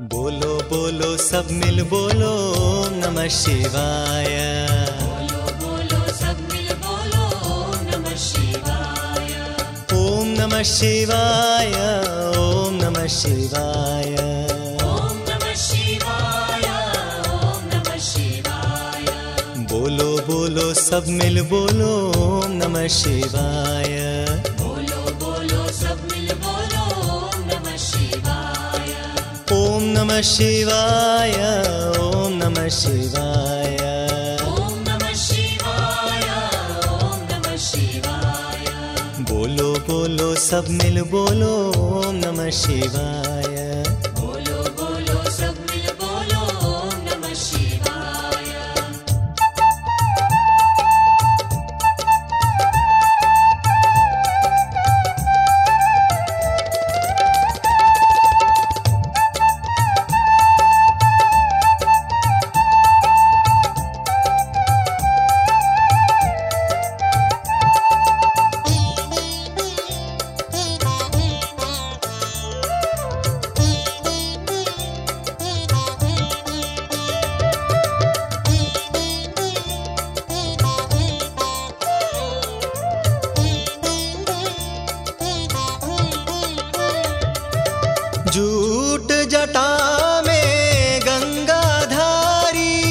बोलो बोलो सब मिल बोलो नमः शिवाय। बोलो बोलो सब मिल बोलो ओम नमः शिवाय। ओम नमः शिवाय ओम नमः शिवाय। ओम नमः शिवाय ओम नमः शिवाय। बोलो बोलो सब मिल बोलो ओम नमः शिवाय। नमः शिवाय ओम नमः शिवाय। शिवाय बोलो बोलो ओम नमः शिवाय झूठ जटा में गंगाधारी।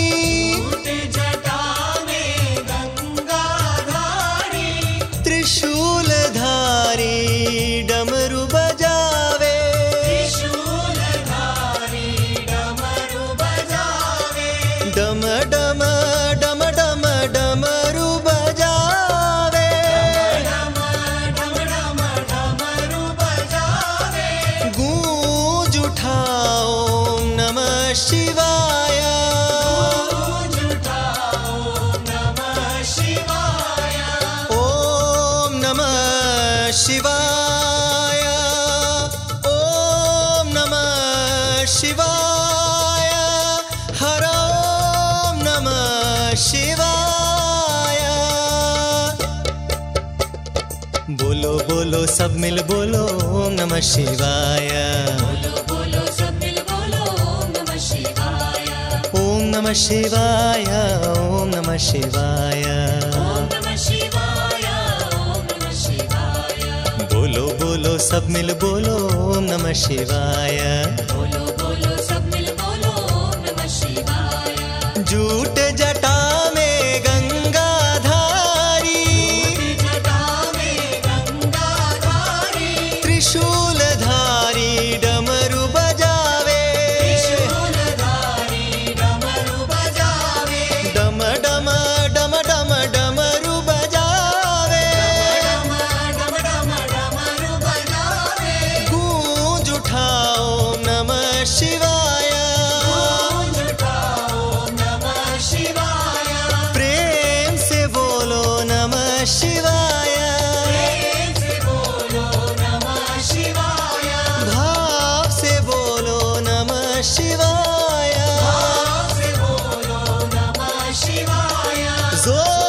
जटा में गंगाधारी। त्रिशूल धारी डमरू बजावे। त्रिशूलधारी डमरू बजावे। डम डम डम शिवाय। हर ओम नमः शिवाय। बोलो बोलो सब मिल बोलो ओम नमः शिवाय। ओम नमः शिवाय ओम नमः शिवाय। बोलो बोलो सब मिल बोलो ओम नमः शिवाय। बोलो झूठ शिवाय